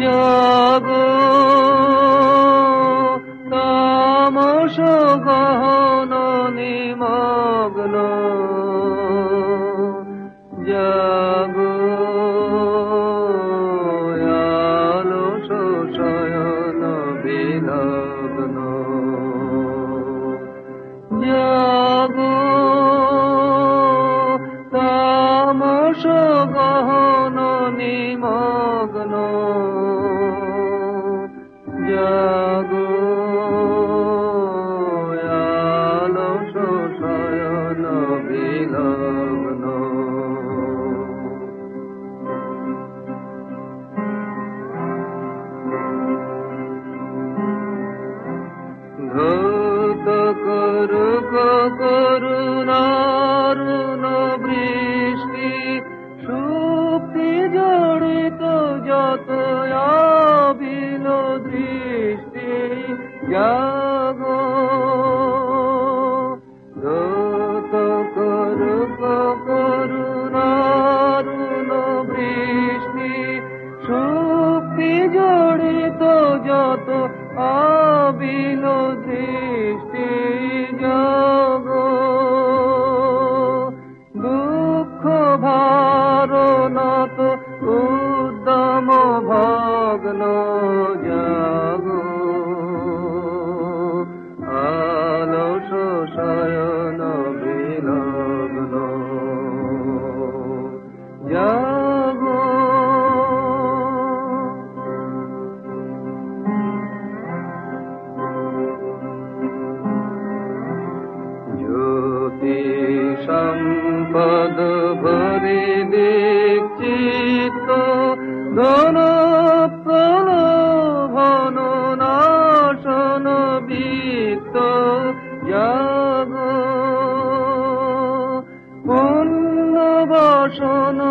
জাগ তামস গহন নিমগ্ন। জাগ আলস শয়ন বিলগ্ন বিলগ্ন ধূত করুক করুণারুণ বৃষ্টি সুক্তি জড়িত যত আবিল দৃষ্টি জাগ জড়িত যত আবিল দৃষ্টি জগ দুঃখ ভারণত উদ্যম ভগ্ন জাগ। আলস শয়ন বিলগ্ন। জাগ yaşanan